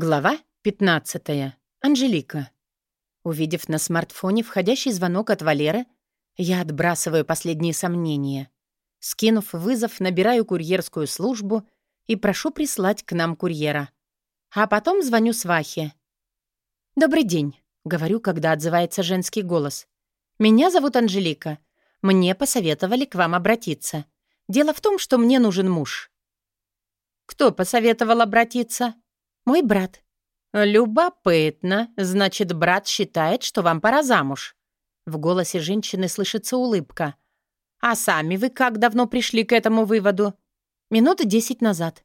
Глава 15. Анжелика. Увидев на смартфоне входящий звонок от Валеры, я отбрасываю последние сомнения. Скинув вызов, набираю курьерскую службу и прошу прислать к нам курьера. А потом звоню Свахе. «Добрый день», — говорю, когда отзывается женский голос. «Меня зовут Анжелика. Мне посоветовали к вам обратиться. Дело в том, что мне нужен муж». «Кто посоветовал обратиться?» «Мой брат». «Любопытно. Значит, брат считает, что вам пора замуж». В голосе женщины слышится улыбка. «А сами вы как давно пришли к этому выводу?» «Минуты десять назад».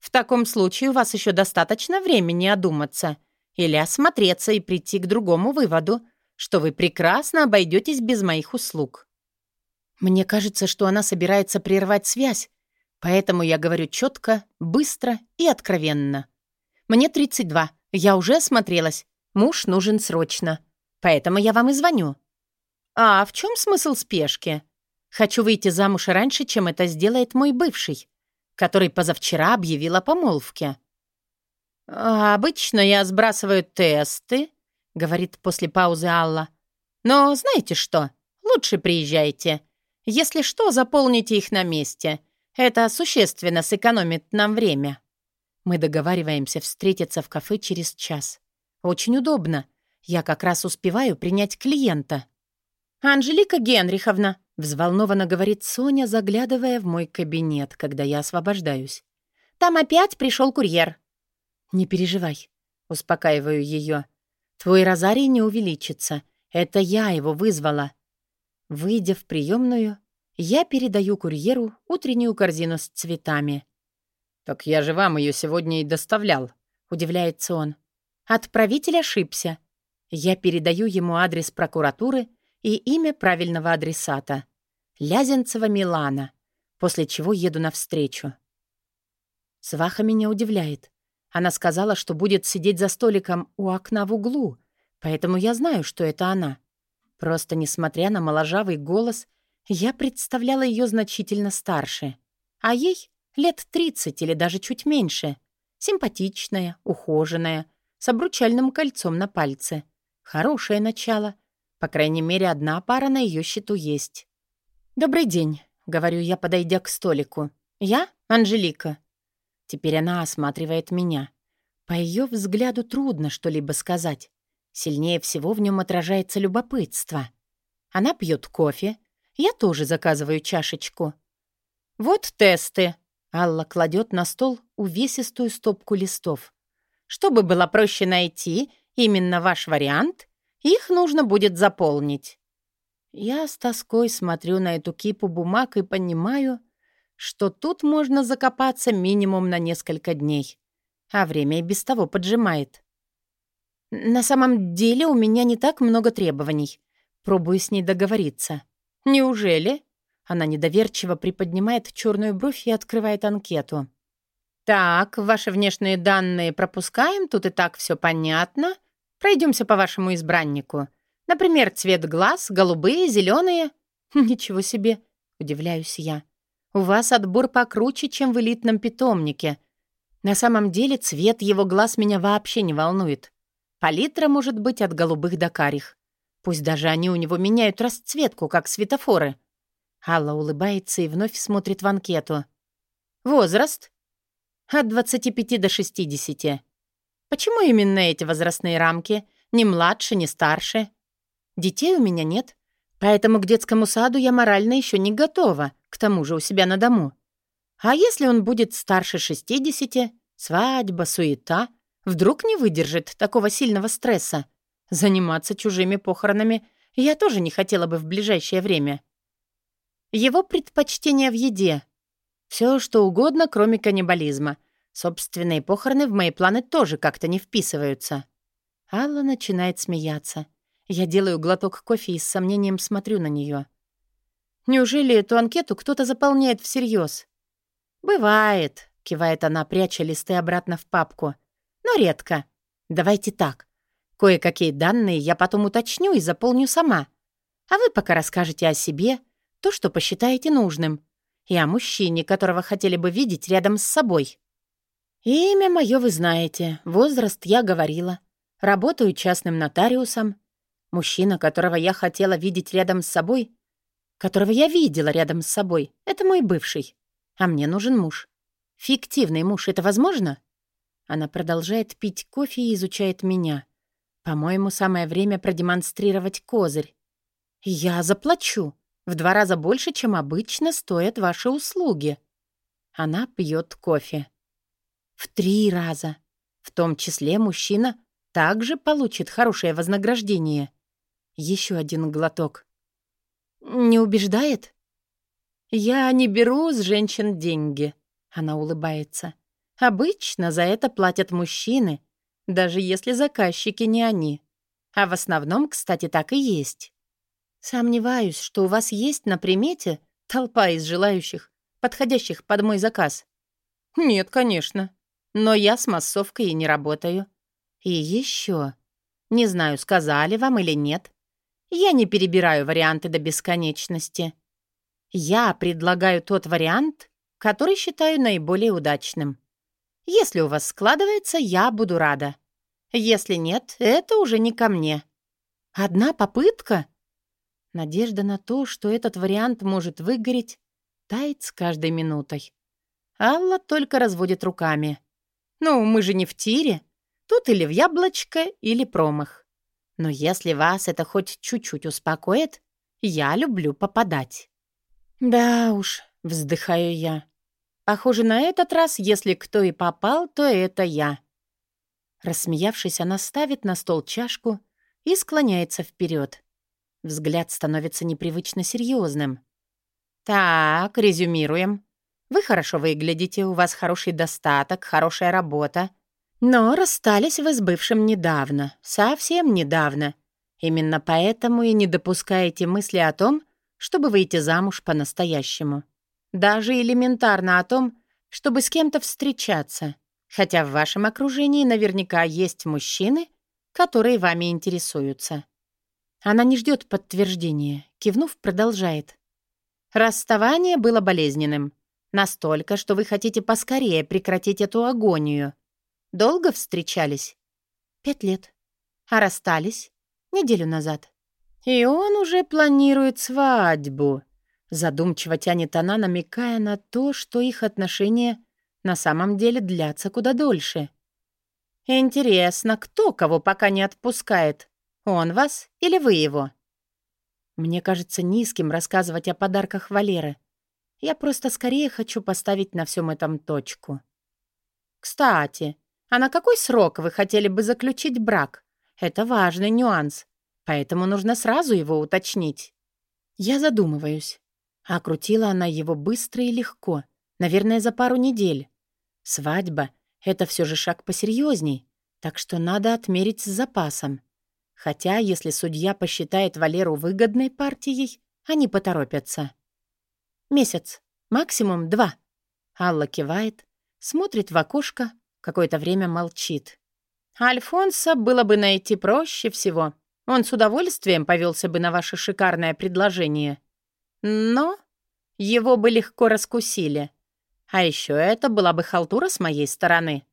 «В таком случае у вас еще достаточно времени одуматься или осмотреться и прийти к другому выводу, что вы прекрасно обойдетесь без моих услуг». Мне кажется, что она собирается прервать связь, поэтому я говорю четко, быстро и откровенно. Мне 32. Я уже осмотрелась. Муж нужен срочно. Поэтому я вам и звоню». «А в чем смысл спешки?» «Хочу выйти замуж раньше, чем это сделает мой бывший, который позавчера объявил о помолвке». «А «Обычно я сбрасываю тесты», — говорит после паузы Алла. «Но знаете что? Лучше приезжайте. Если что, заполните их на месте. Это существенно сэкономит нам время». Мы договариваемся встретиться в кафе через час. Очень удобно. Я как раз успеваю принять клиента. «Анжелика Генриховна», — взволнованно говорит Соня, заглядывая в мой кабинет, когда я освобождаюсь. «Там опять пришел курьер». «Не переживай», — успокаиваю ее. «Твой розарий не увеличится. Это я его вызвала». Выйдя в приемную, я передаю курьеру утреннюю корзину с цветами. «Так я же вам ее сегодня и доставлял», — удивляется он. «Отправитель ошибся. Я передаю ему адрес прокуратуры и имя правильного адресата. Лязенцева Милана, после чего еду навстречу». Сваха меня удивляет. Она сказала, что будет сидеть за столиком у окна в углу, поэтому я знаю, что это она. Просто, несмотря на моложавый голос, я представляла ее значительно старше. А ей Лет 30 или даже чуть меньше. Симпатичная, ухоженная, с обручальным кольцом на пальце. Хорошее начало. По крайней мере, одна пара на ее счету есть. «Добрый день», — говорю я, подойдя к столику. «Я Анжелика». Теперь она осматривает меня. По ее взгляду трудно что-либо сказать. Сильнее всего в нем отражается любопытство. Она пьет кофе. Я тоже заказываю чашечку. «Вот тесты», Алла кладет на стол увесистую стопку листов. Чтобы было проще найти именно ваш вариант, их нужно будет заполнить. Я с тоской смотрю на эту кипу бумаг и понимаю, что тут можно закопаться минимум на несколько дней, а время и без того поджимает. На самом деле у меня не так много требований. Пробую с ней договориться. Неужели? Она недоверчиво приподнимает черную бровь и открывает анкету. «Так, ваши внешние данные пропускаем, тут и так все понятно. Пройдемся по вашему избраннику. Например, цвет глаз, голубые, зеленые. Ничего себе, удивляюсь я. У вас отбор покруче, чем в элитном питомнике. На самом деле цвет его глаз меня вообще не волнует. Палитра может быть от голубых до карих. Пусть даже они у него меняют расцветку, как светофоры. Алла улыбается и вновь смотрит в анкету. Возраст? От 25 до 60. Почему именно эти возрастные рамки? Ни младше, ни старше. Детей у меня нет, поэтому к детскому саду я морально еще не готова, к тому же у себя на дому. А если он будет старше 60, свадьба, суета, вдруг не выдержит такого сильного стресса? Заниматься чужими похоронами я тоже не хотела бы в ближайшее время. Его предпочтения в еде. Все, что угодно, кроме каннибализма. Собственные похороны в мои планы тоже как-то не вписываются. Алла начинает смеяться. Я делаю глоток кофе и с сомнением смотрю на нее. Неужели эту анкету кто-то заполняет всерьез? «Бывает», — кивает она, пряча листы обратно в папку. «Но редко. Давайте так. Кое-какие данные я потом уточню и заполню сама. А вы пока расскажете о себе, то, что посчитаете нужным, и о мужчине, которого хотели бы видеть рядом с собой. Имя мое вы знаете, возраст я говорила. Работаю частным нотариусом. Мужчина, которого я хотела видеть рядом с собой, которого я видела рядом с собой, это мой бывший. А мне нужен муж. Фиктивный муж, это возможно? Она продолжает пить кофе и изучает меня. По-моему, самое время продемонстрировать козырь. Я заплачу. В два раза больше, чем обычно стоят ваши услуги. Она пьет кофе. В три раза. В том числе мужчина также получит хорошее вознаграждение. Еще один глоток. Не убеждает? Я не беру с женщин деньги. Она улыбается. Обычно за это платят мужчины, даже если заказчики не они. А в основном, кстати, так и есть. Сомневаюсь, что у вас есть на примете толпа из желающих, подходящих под мой заказ. Нет, конечно. Но я с массовкой и не работаю. И еще. Не знаю, сказали вам или нет. Я не перебираю варианты до бесконечности. Я предлагаю тот вариант, который считаю наиболее удачным. Если у вас складывается, я буду рада. Если нет, это уже не ко мне. Одна попытка? Надежда на то, что этот вариант может выгореть, тает с каждой минутой. Алла только разводит руками. «Ну, мы же не в тире. Тут или в яблочко, или промах. Но если вас это хоть чуть-чуть успокоит, я люблю попадать». «Да уж», — вздыхаю я. Похоже, на этот раз, если кто и попал, то это я. Рассмеявшись, она ставит на стол чашку и склоняется вперед. Взгляд становится непривычно серьезным. «Так, резюмируем. Вы хорошо выглядите, у вас хороший достаток, хорошая работа. Но расстались вы с бывшим недавно, совсем недавно. Именно поэтому и не допускаете мысли о том, чтобы выйти замуж по-настоящему. Даже элементарно о том, чтобы с кем-то встречаться. Хотя в вашем окружении наверняка есть мужчины, которые вами интересуются. Она не ждет подтверждения. Кивнув, продолжает. Расставание было болезненным. Настолько, что вы хотите поскорее прекратить эту агонию. Долго встречались? Пять лет. А расстались? Неделю назад. И он уже планирует свадьбу. Задумчиво тянет она, намекая на то, что их отношения на самом деле длятся куда дольше. «Интересно, кто кого пока не отпускает? Он вас или вы его?» Мне кажется низким рассказывать о подарках Валеры. Я просто скорее хочу поставить на всем этом точку. «Кстати, а на какой срок вы хотели бы заключить брак? Это важный нюанс, поэтому нужно сразу его уточнить». Я задумываюсь. А крутила она его быстро и легко, наверное, за пару недель. Свадьба — это все же шаг посерьезней, так что надо отмерить с запасом. Хотя, если судья посчитает Валеру выгодной партией, они поторопятся. Месяц, максимум два. Алла кивает, смотрит в окошко, какое-то время молчит. Альфонса было бы найти проще всего. Он с удовольствием повелся бы на ваше шикарное предложение. Но его бы легко раскусили. А еще это была бы халтура с моей стороны.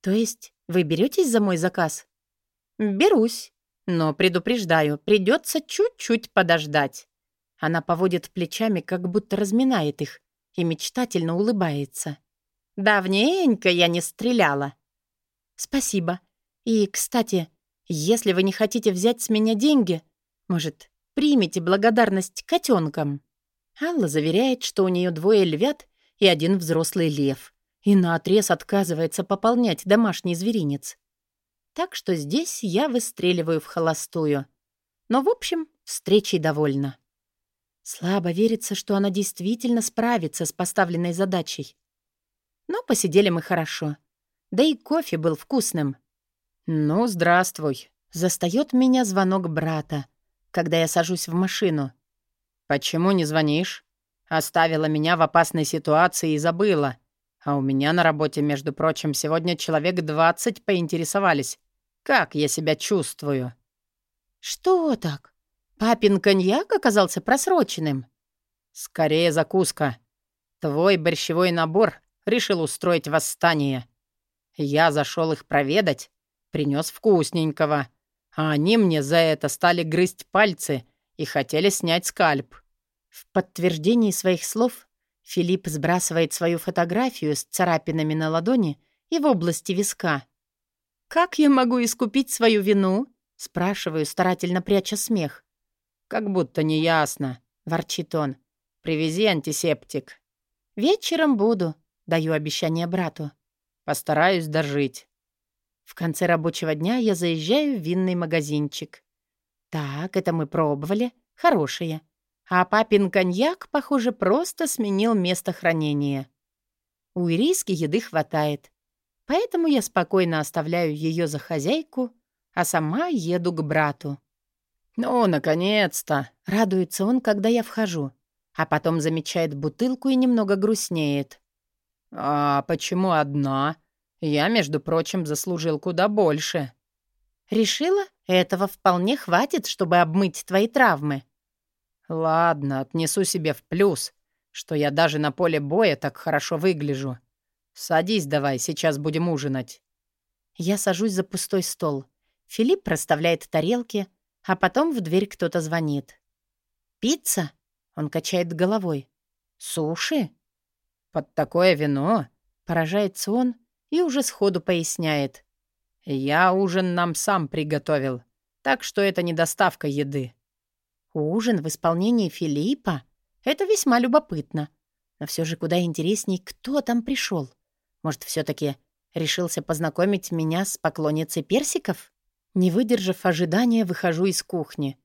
То есть вы беретесь за мой заказ? Берусь, но предупреждаю, придется чуть-чуть подождать. Она поводит плечами, как будто разминает их, и мечтательно улыбается. Давненько я не стреляла. Спасибо. И, кстати, если вы не хотите взять с меня деньги, может, примите благодарность котенкам. Алла заверяет, что у нее двое львят и один взрослый лев, и наотрез отказывается пополнять домашний зверинец. Так что здесь я выстреливаю в холостую. Но, в общем, встречей довольна. Слабо верится, что она действительно справится с поставленной задачей. Но посидели мы хорошо. Да и кофе был вкусным. «Ну, здравствуй», — застаёт меня звонок брата, когда я сажусь в машину. «Почему не звонишь? Оставила меня в опасной ситуации и забыла. А у меня на работе, между прочим, сегодня человек двадцать поинтересовались, как я себя чувствую». «Что так? Папин коньяк оказался просроченным?» «Скорее закуска. Твой борщевой набор решил устроить восстание». Я зашел их проведать, принес вкусненького. А они мне за это стали грызть пальцы и хотели снять скальп. В подтверждении своих слов Филипп сбрасывает свою фотографию с царапинами на ладони и в области виска. «Как я могу искупить свою вину?» — спрашиваю, старательно пряча смех. «Как будто неясно», — ворчит он. «Привези антисептик». «Вечером буду», — даю обещание брату. «Постараюсь дожить». В конце рабочего дня я заезжаю в винный магазинчик. Так, это мы пробовали. Хорошие. А папин коньяк, похоже, просто сменил место хранения. У ириски еды хватает. Поэтому я спокойно оставляю ее за хозяйку, а сама еду к брату. «Ну, наконец-то!» — радуется он, когда я вхожу, а потом замечает бутылку и немного грустнеет. «А почему одна? Я, между прочим, заслужил куда больше». «Решила, этого вполне хватит, чтобы обмыть твои травмы». «Ладно, отнесу себе в плюс, что я даже на поле боя так хорошо выгляжу. Садись давай, сейчас будем ужинать». Я сажусь за пустой стол. Филипп расставляет тарелки, а потом в дверь кто-то звонит. «Пицца?» — он качает головой. «Суши?» «Под такое вино?» — поражается он и уже сходу поясняет. «Я ужин нам сам приготовил, так что это не доставка еды». Ужин в исполнении Филиппа? Это весьма любопытно. Но все же куда интересней, кто там пришел. Может, все таки решился познакомить меня с поклонницей персиков? Не выдержав ожидания, выхожу из кухни.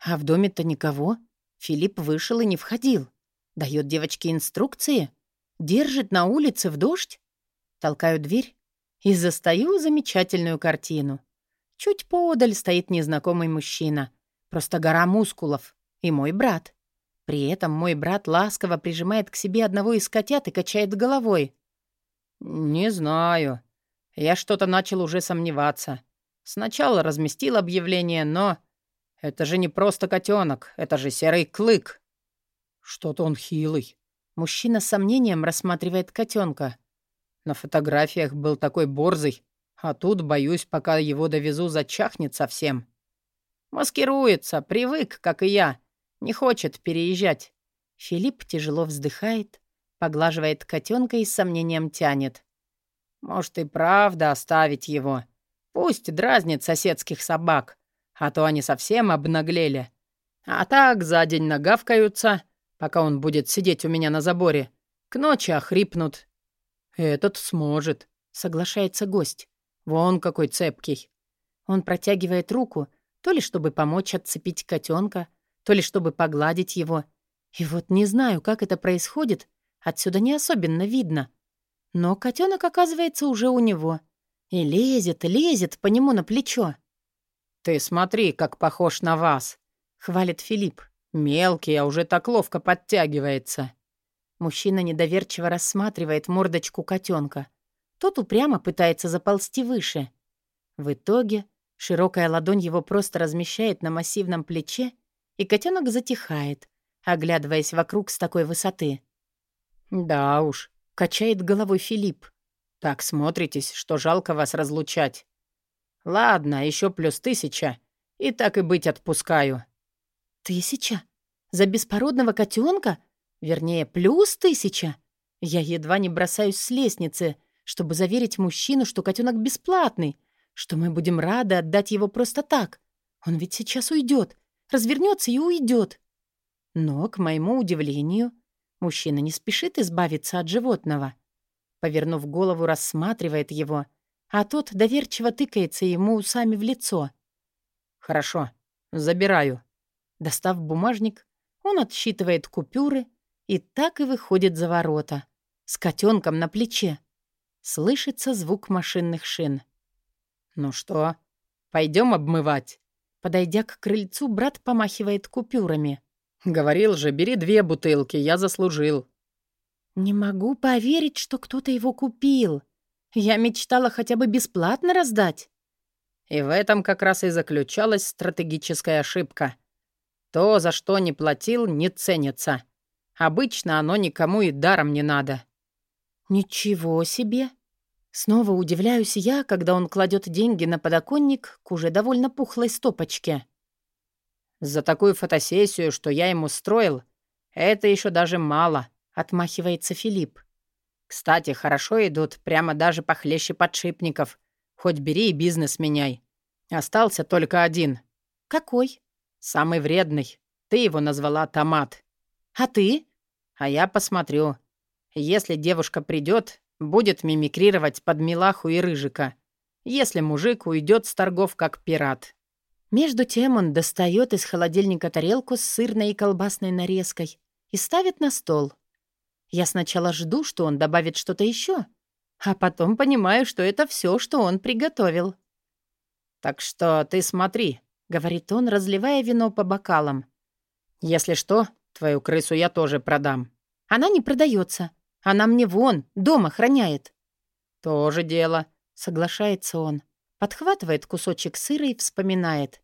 А в доме-то никого. Филипп вышел и не входил. Дает девочке инструкции. Держит на улице в дождь. Толкаю дверь и застаю замечательную картину. Чуть поодаль стоит незнакомый мужчина. Просто гора мускулов. И мой брат. При этом мой брат ласково прижимает к себе одного из котят и качает головой. «Не знаю. Я что-то начал уже сомневаться. Сначала разместил объявление, но... Это же не просто котенок, это же серый клык. Что-то он хилый. Мужчина с сомнением рассматривает котенка. На фотографиях был такой борзый, а тут, боюсь, пока его довезу, зачахнет совсем. Маскируется, привык, как и я. Не хочет переезжать. Филипп тяжело вздыхает, поглаживает котенка и с сомнением тянет. Может и правда оставить его. Пусть дразнит соседских собак, а то они совсем обнаглели. А так за день нагавкаются, пока он будет сидеть у меня на заборе. К ночи охрипнут. «Этот сможет», — соглашается гость. «Вон какой цепкий». Он протягивает руку, то ли чтобы помочь отцепить котенка, то ли чтобы погладить его. И вот не знаю, как это происходит, отсюда не особенно видно. Но котенок оказывается уже у него. И лезет, лезет по нему на плечо. «Ты смотри, как похож на вас», — хвалит Филипп. «Мелкий, а уже так ловко подтягивается». Мужчина недоверчиво рассматривает мордочку котенка. Тот упрямо пытается заползти выше. В итоге широкая ладонь его просто размещает на массивном плече, и котенок затихает, оглядываясь вокруг с такой высоты. «Да уж», — качает головой Филипп. «Так смотритесь, что жалко вас разлучать. Ладно, еще плюс тысяча, и так и быть отпускаю». «Тысяча? За беспородного котенка? Вернее, плюс тысяча. Я едва не бросаюсь с лестницы, чтобы заверить мужчину, что котенок бесплатный, что мы будем рады отдать его просто так. Он ведь сейчас уйдет, развернется и уйдет. Но, к моему удивлению, мужчина не спешит избавиться от животного. Повернув голову, рассматривает его, а тот доверчиво тыкается ему усами в лицо. «Хорошо, забираю». Достав бумажник, он отсчитывает купюры и так и выходит за ворота. С котенком на плече. Слышится звук машинных шин. «Ну что, пойдем обмывать?» Подойдя к крыльцу, брат помахивает купюрами. «Говорил же, бери две бутылки, я заслужил». «Не могу поверить, что кто-то его купил. Я мечтала хотя бы бесплатно раздать». И в этом как раз и заключалась стратегическая ошибка. То, за что не платил, не ценится. Обычно оно никому и даром не надо. «Ничего себе! Снова удивляюсь я, когда он кладет деньги на подоконник к уже довольно пухлой стопочке. «За такую фотосессию, что я ему строил, это еще даже мало», — отмахивается Филипп. «Кстати, хорошо идут, прямо даже похлеще подшипников. Хоть бери и бизнес меняй. Остался только один». «Какой?» «Самый вредный. Ты его назвала Томат». «А ты?» «А я посмотрю. Если девушка придет, будет мимикрировать под Милаху и Рыжика. Если мужик уйдет с торгов как пират». Между тем он достает из холодильника тарелку с сырной и колбасной нарезкой и ставит на стол. Я сначала жду, что он добавит что-то еще, а потом понимаю, что это все, что он приготовил. «Так что ты смотри», — говорит он, разливая вино по бокалам. «Если что, твою крысу я тоже продам». «Она не продается. Она мне вон, дома храняет». «Тоже дело», — соглашается он. Подхватывает кусочек сыра и вспоминает.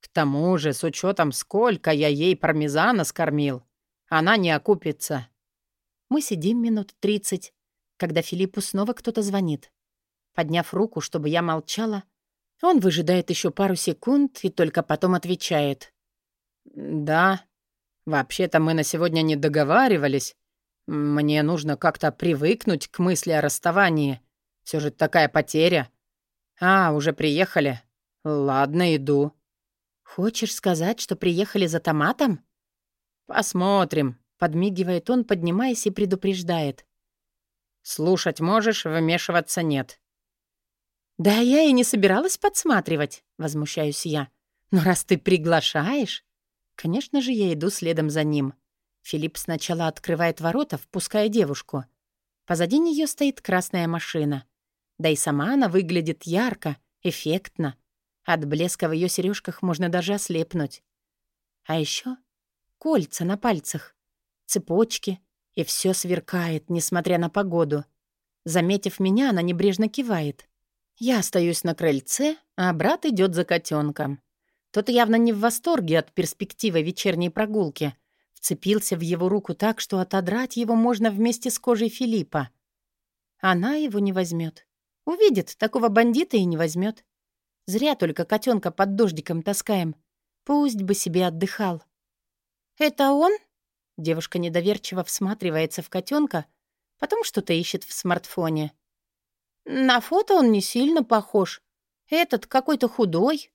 «К тому же, с учетом, сколько я ей пармезана скормил, она не окупится». Мы сидим минут тридцать, когда Филиппу снова кто-то звонит. Подняв руку, чтобы я молчала, он выжидает еще пару секунд и только потом отвечает. «Да, вообще-то мы на сегодня не договаривались. Мне нужно как-то привыкнуть к мысли о расставании. Все же такая потеря. А, уже приехали? Ладно, иду». «Хочешь сказать, что приехали за томатом?» «Посмотрим», — подмигивает он, поднимаясь и предупреждает. «Слушать можешь, вмешиваться нет». «Да я и не собиралась подсматривать», — возмущаюсь я. «Но раз ты приглашаешь...» Конечно же, я иду следом за ним. Филипп сначала открывает ворота, впуская девушку. Позади нее стоит красная машина. Да и сама она выглядит ярко, эффектно. От блеска в ее сережках можно даже ослепнуть. А еще кольца на пальцах, цепочки, и все сверкает, несмотря на погоду. Заметив меня, она небрежно кивает. Я остаюсь на крыльце, а брат идет за котенком. Тот явно не в восторге от перспективы вечерней прогулки. Вцепился в его руку так, что отодрать его можно вместе с кожей Филиппа. Она его не возьмет. Увидит, такого бандита и не возьмет. Зря только котенка под дождиком таскаем. Пусть бы себе отдыхал. «Это он?» Девушка недоверчиво всматривается в котенка, потом что-то ищет в смартфоне. На фото он не сильно похож. Этот какой-то худой.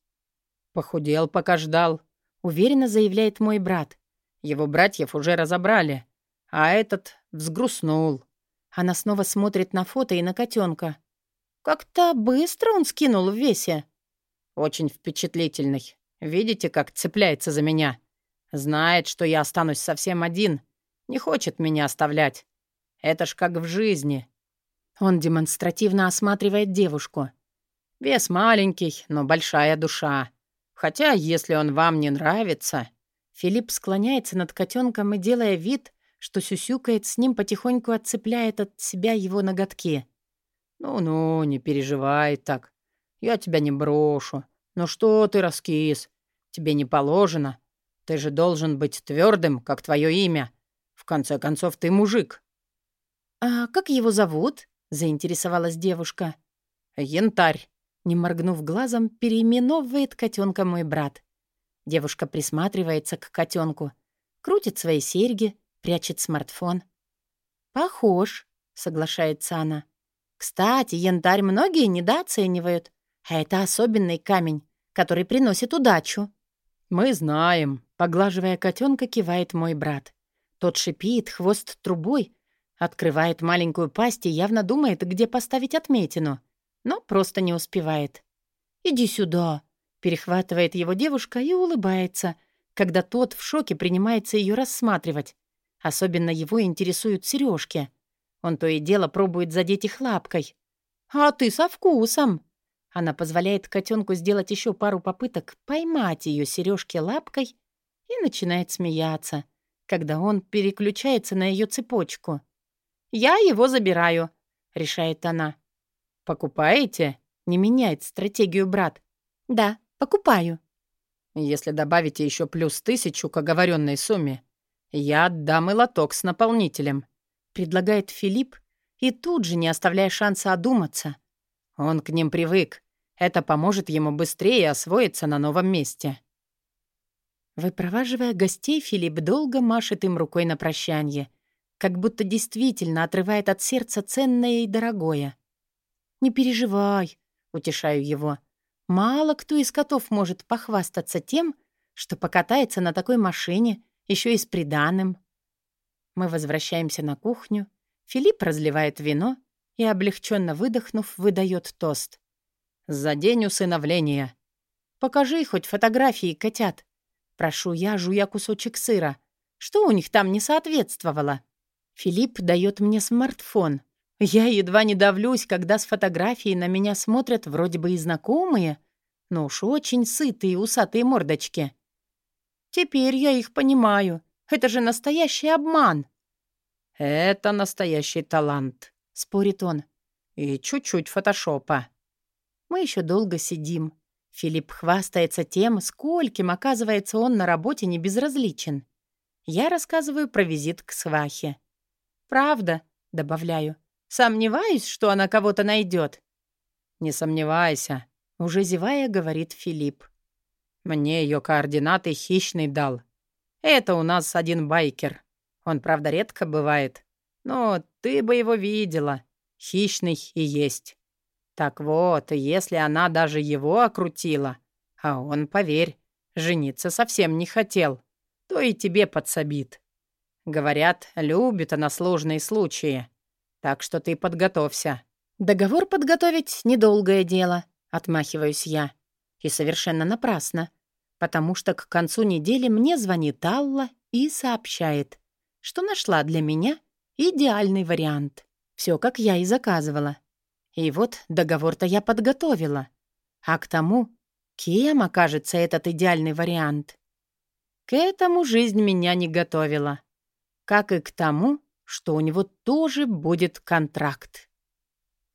Похудел, пока ждал, уверенно заявляет мой брат. Его братьев уже разобрали, а этот взгрустнул. Она снова смотрит на фото и на котенка. Как-то быстро он скинул в весе. Очень впечатлительный. Видите, как цепляется за меня? Знает, что я останусь совсем один. Не хочет меня оставлять. Это ж как в жизни. Он демонстративно осматривает девушку. «Вес маленький, но большая душа. Хотя, если он вам не нравится...» Филипп склоняется над котенком и, делая вид, что сюсюкает с ним, потихоньку отцепляет от себя его ноготки. «Ну-ну, не переживай так. Я тебя не брошу. Ну что ты раскис? Тебе не положено. Ты же должен быть твердым, как твое имя. В конце концов, ты мужик». «А как его зовут?» заинтересовалась девушка. «Янтарь», — не моргнув глазом, переименовывает котенка мой брат. Девушка присматривается к котенку, крутит свои серьги, прячет смартфон. «Похож», — соглашается она. «Кстати, янтарь многие недооценивают, а это особенный камень, который приносит удачу». «Мы знаем», — поглаживая котенка, кивает мой брат. Тот шипит, хвост трубой, Открывает маленькую пасть и явно думает, где поставить отметину, но просто не успевает. «Иди сюда!» — перехватывает его девушка и улыбается, когда тот в шоке принимается ее рассматривать. Особенно его интересуют сережки. Он то и дело пробует задеть их лапкой. «А ты со вкусом!» Она позволяет котенку сделать еще пару попыток поймать ее сережки лапкой и начинает смеяться, когда он переключается на ее цепочку. «Я его забираю», — решает она. «Покупаете?» — не меняет стратегию брат. «Да, покупаю». «Если добавите еще плюс тысячу к оговоренной сумме, я отдам и лоток с наполнителем», — предлагает Филипп и тут же не оставляя шанса одуматься. Он к ним привык. Это поможет ему быстрее освоиться на новом месте. Выпроваживая гостей, Филипп долго машет им рукой на прощание, как будто действительно отрывает от сердца ценное и дорогое. «Не переживай», — утешаю его. «Мало кто из котов может похвастаться тем, что покатается на такой машине, еще и с приданым». Мы возвращаемся на кухню. Филипп разливает вино и, облегченно выдохнув, выдает тост. «За день усыновления!» «Покажи хоть фотографии котят!» Прошу я, жуя кусочек сыра. Что у них там не соответствовало? Филипп дает мне смартфон. Я едва не давлюсь, когда с фотографией на меня смотрят вроде бы и знакомые, но уж очень сытые усатые мордочки. Теперь я их понимаю. Это же настоящий обман. «Это настоящий талант», — спорит он. «И чуть-чуть фотошопа». Мы еще долго сидим. Филипп хвастается тем, скольким, оказывается, он на работе не безразличен. Я рассказываю про визит к свахе. «Правда», — добавляю, — «сомневаюсь, что она кого-то найдет». «Не сомневайся», — уже зевая, говорит Филипп. «Мне ее координаты хищный дал. Это у нас один байкер. Он, правда, редко бывает. Но ты бы его видела. Хищный и есть. Так вот, если она даже его окрутила, а он, поверь, жениться совсем не хотел, то и тебе подсобит. Говорят, любит она сложные случаи. Так что ты подготовься. Договор подготовить — недолгое дело, отмахиваюсь я. И совершенно напрасно, потому что к концу недели мне звонит Алла и сообщает, что нашла для меня идеальный вариант. Все, как я и заказывала. И вот договор-то я подготовила. А к тому, кем окажется этот идеальный вариант? К этому жизнь меня не готовила. Как и к тому, что у него тоже будет контракт.